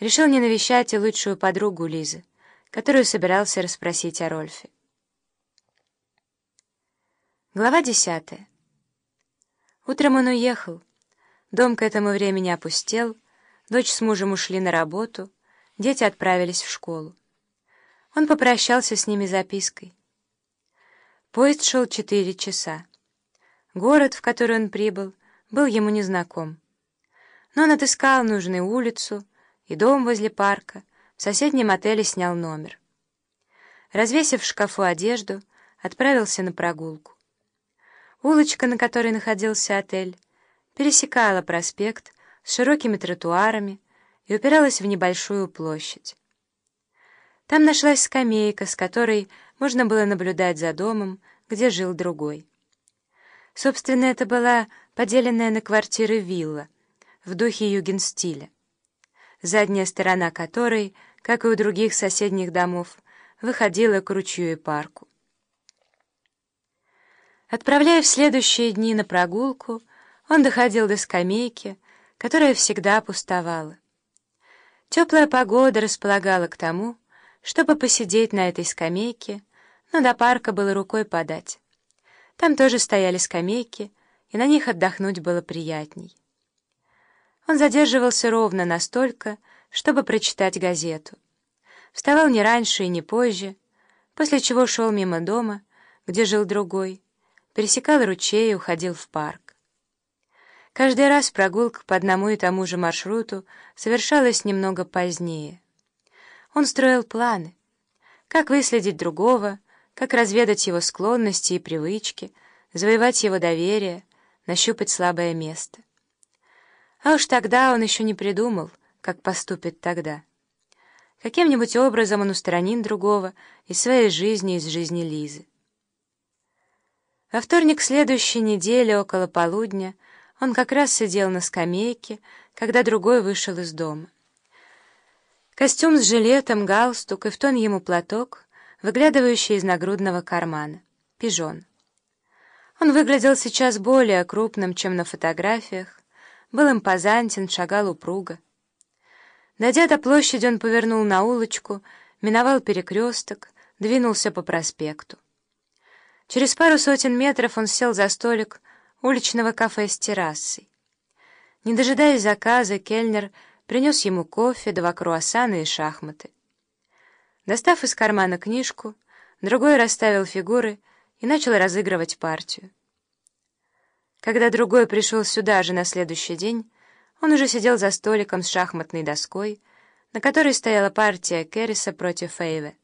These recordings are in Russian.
решил не навещать лучшую подругу Лизы, которую собирался расспросить о Рольфе. Глава десятая. Утром он уехал. Дом к этому времени опустел, дочь с мужем ушли на работу, дети отправились в школу. Он попрощался с ними запиской. Поезд шел четыре часа. Город, в который он прибыл, был ему незнаком. Но он отыскал нужную улицу и дом возле парка, в соседнем отеле снял номер. Развесив в шкафу одежду, отправился на прогулку. Улочка, на которой находился отель, пересекала проспект с широкими тротуарами и упиралась в небольшую площадь. Там нашлась скамейка, с которой можно было наблюдать за домом, где жил другой. Собственно, это была поделенная на квартиры вилла в духе югенстиля, задняя сторона которой, как и у других соседних домов, выходила к ручью и парку. Отправляя в следующие дни на прогулку, он доходил до скамейки, которая всегда пустовала. Теплая погода располагала к тому, чтобы посидеть на этой скамейке, но до парка было рукой подать. Там тоже стояли скамейки, и на них отдохнуть было приятней. Он задерживался ровно настолько, чтобы прочитать газету. Вставал не раньше и не позже, после чего шел мимо дома, где жил другой, пересекал ручей и уходил в парк. Каждый раз прогулка по одному и тому же маршруту совершалась немного позднее. Он строил планы. Как выследить другого, как разведать его склонности и привычки, завоевать его доверие, нащупать слабое место. А уж тогда он еще не придумал, как поступит тогда. Каким-нибудь образом он устранит другого из своей жизни, из жизни Лизы. Во вторник следующей недели, около полудня, он как раз сидел на скамейке, когда другой вышел из дома. Костюм с жилетом, галстук и в тон ему платок, выглядывающий из нагрудного кармана. Пижон. Он выглядел сейчас более крупным, чем на фотографиях, был импозантен, шагал упруго. Дойдя до площади, он повернул на улочку, миновал перекресток, двинулся по проспекту. Через пару сотен метров он сел за столик уличного кафе с террасой. Не дожидаясь заказа, кельнер принес ему кофе, два круассана и шахматы. Достав из кармана книжку, другой расставил фигуры и начал разыгрывать партию. Когда другой пришел сюда же на следующий день, он уже сидел за столиком с шахматной доской, на которой стояла партия Керриса против Эйве.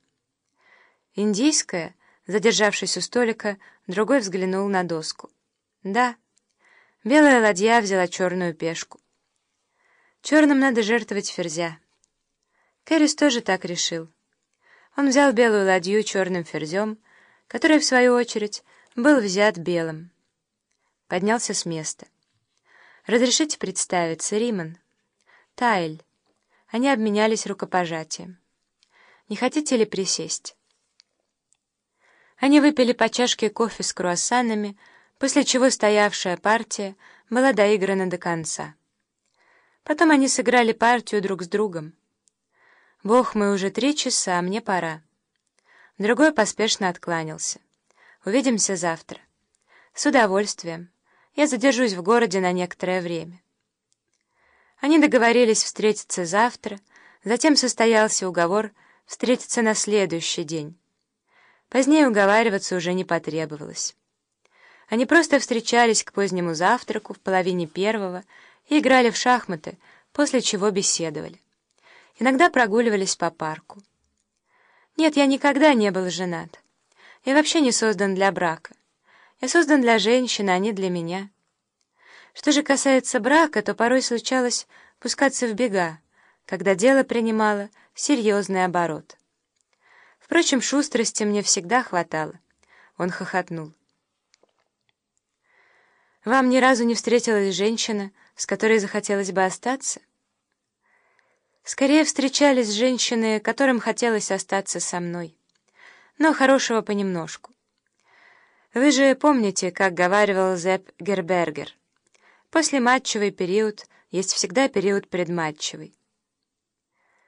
Индийская — Задержавшись у столика, другой взглянул на доску. «Да, белая ладья взяла черную пешку. Черным надо жертвовать ферзя». Кэрис тоже так решил. Он взял белую ладью черным ферзем, который, в свою очередь, был взят белым. Поднялся с места. «Разрешите представиться, Риман?» «Тайль». Они обменялись рукопожатием. «Не хотите ли присесть?» Они выпили по чашке кофе с круассанами, после чего стоявшая партия была доиграна до конца. Потом они сыграли партию друг с другом. «Бог мой, уже три часа, мне пора». Другой поспешно откланялся. «Увидимся завтра». «С удовольствием. Я задержусь в городе на некоторое время». Они договорились встретиться завтра, затем состоялся уговор встретиться на следующий день. Позднее уговариваться уже не потребовалось. Они просто встречались к позднему завтраку в половине первого и играли в шахматы, после чего беседовали. Иногда прогуливались по парку. Нет, я никогда не был женат. Я вообще не создан для брака. Я создан для женщины, а не для меня. Что же касается брака, то порой случалось пускаться в бега, когда дело принимало серьезный оборот. Впрочем, шустрости мне всегда хватало. Он хохотнул. «Вам ни разу не встретилась женщина, с которой захотелось бы остаться?» «Скорее встречались женщины, которым хотелось остаться со мной. Но хорошего понемножку. Вы же помните, как говаривал Зепп Гербергер. После матчевый период есть всегда период предматчевый.